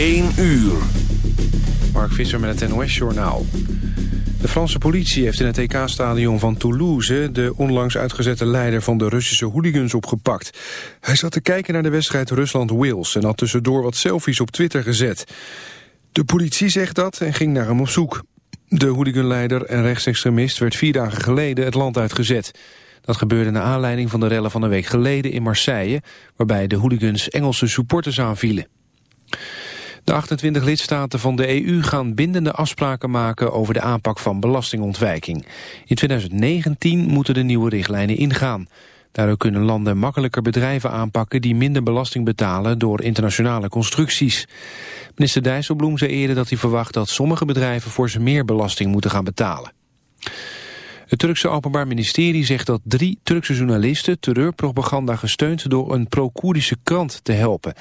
1 uur. Mark Visser met het NOS-journaal. De Franse politie heeft in het EK-stadion van Toulouse... de onlangs uitgezette leider van de Russische hooligans opgepakt. Hij zat te kijken naar de wedstrijd Rusland-Wales... en had tussendoor wat selfies op Twitter gezet. De politie zegt dat en ging naar hem op zoek. De hooliganleider en rechtsextremist werd vier dagen geleden het land uitgezet. Dat gebeurde naar aanleiding van de rellen van een week geleden in Marseille... waarbij de hooligans Engelse supporters aanvielen. De 28 lidstaten van de EU gaan bindende afspraken maken over de aanpak van belastingontwijking. In 2019 moeten de nieuwe richtlijnen ingaan. Daardoor kunnen landen makkelijker bedrijven aanpakken die minder belasting betalen door internationale constructies. Minister Dijsselbloem zei eerder dat hij verwacht dat sommige bedrijven voor ze meer belasting moeten gaan betalen. Het Turkse Openbaar Ministerie zegt dat drie Turkse journalisten terreurpropaganda gesteund door een pro-Koerdische krant te helpen.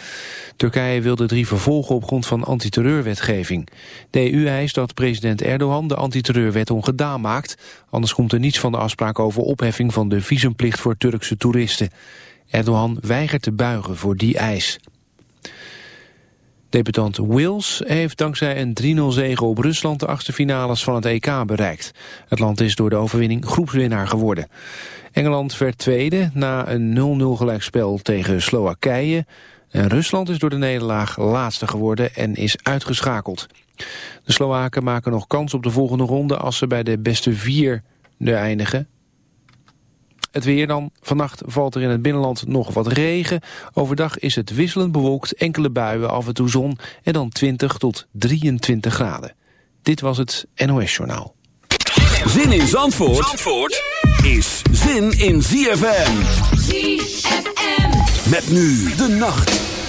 Turkije wil de drie vervolgen op grond van antiterreurwetgeving. De EU eist dat president Erdogan de antiterreurwet ongedaan maakt, anders komt er niets van de afspraak over opheffing van de visumplicht voor Turkse toeristen. Erdogan weigert te buigen voor die eis. Debutant Wales heeft dankzij een 3-0 zege op Rusland de achtste finales van het EK bereikt. Het land is door de overwinning groepswinnaar geworden. Engeland werd tweede na een 0-0 gelijkspel tegen Slowakije. En Rusland is door de nederlaag laatste geworden en is uitgeschakeld. De Slowaken maken nog kans op de volgende ronde als ze bij de beste vier eindigen. Het weer dan. Vannacht valt er in het binnenland nog wat regen. Overdag is het wisselend bewolkt, enkele buien, af en toe zon... en dan 20 tot 23 graden. Dit was het NOS Journaal. Zin in Zandvoort, Zandvoort is zin in ZFM. ZFM. Met nu de nacht.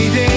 idea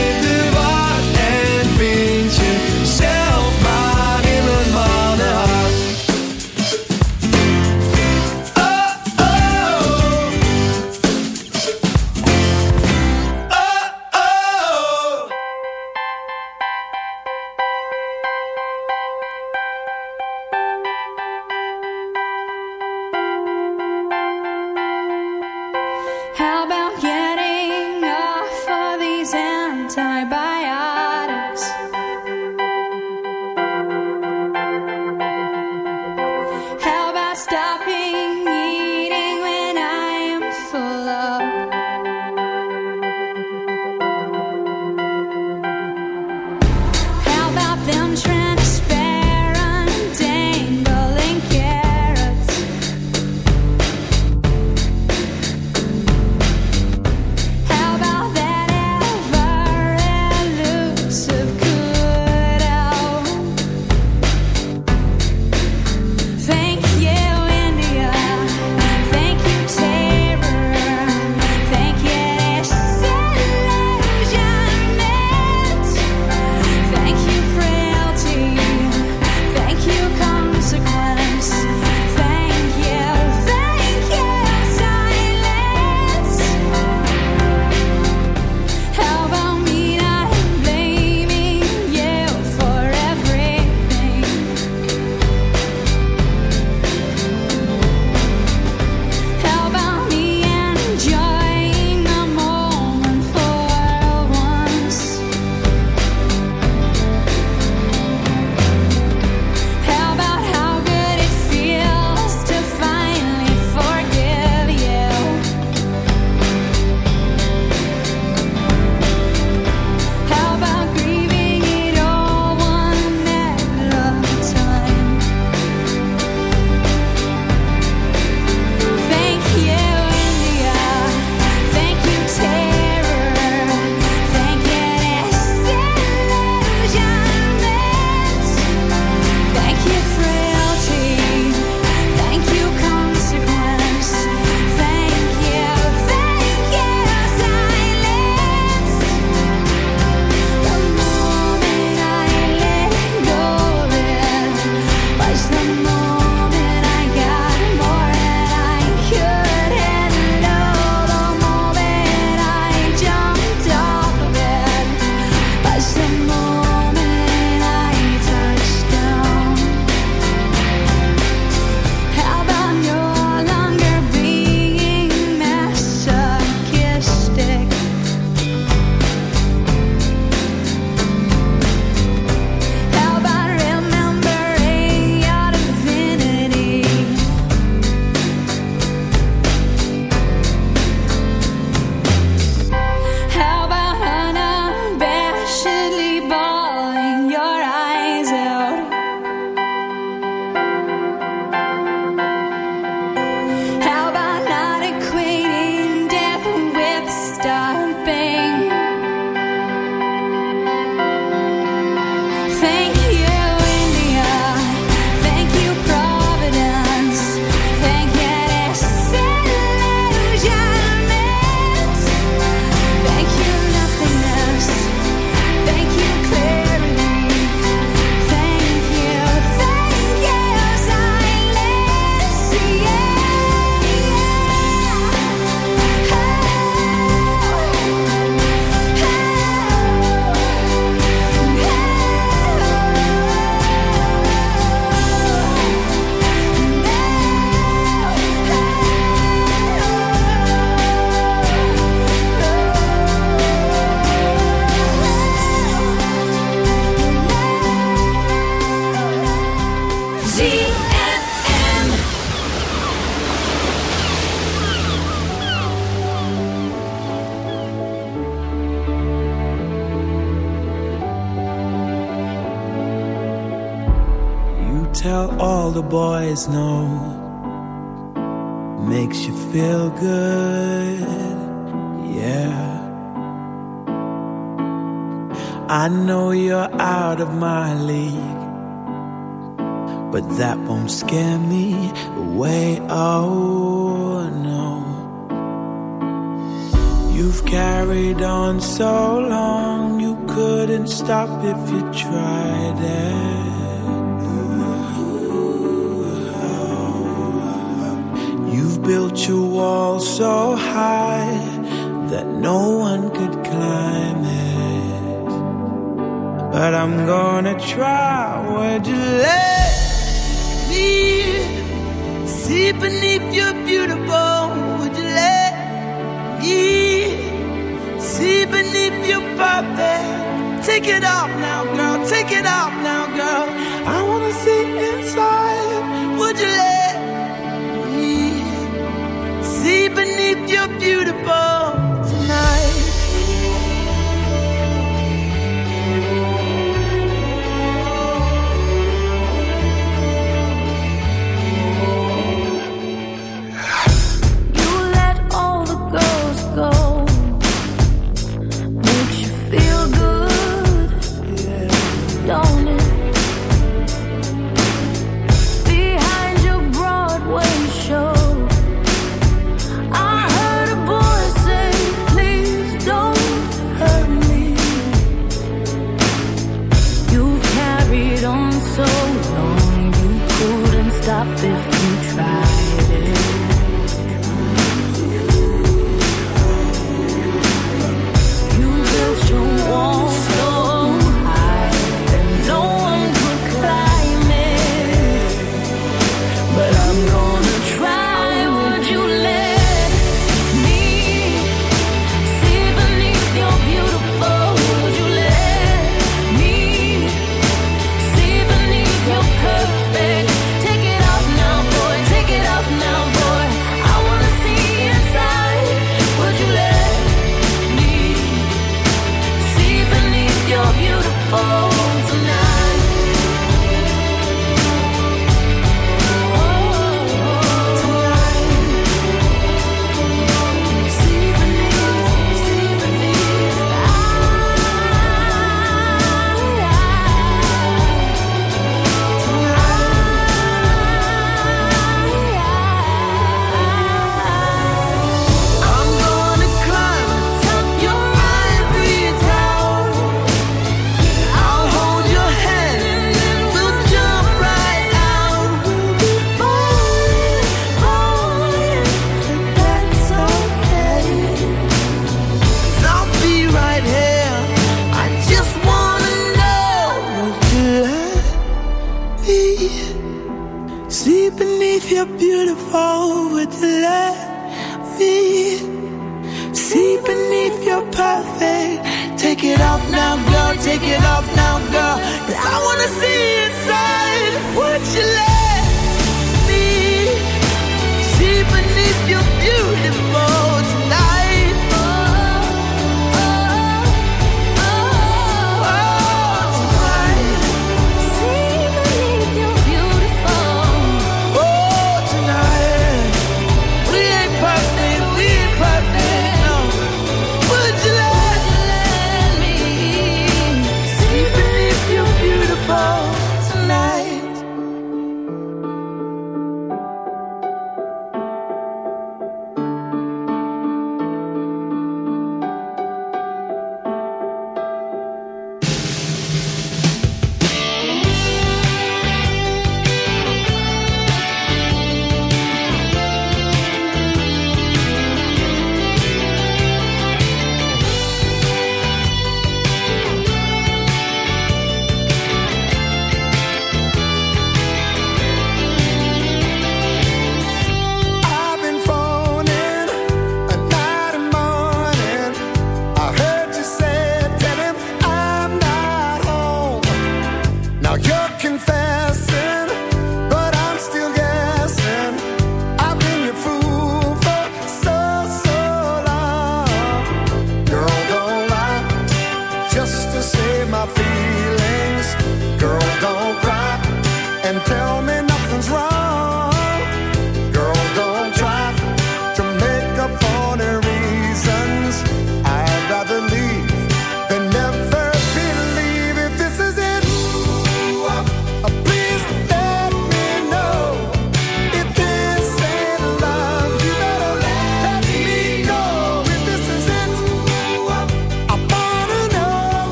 beautiful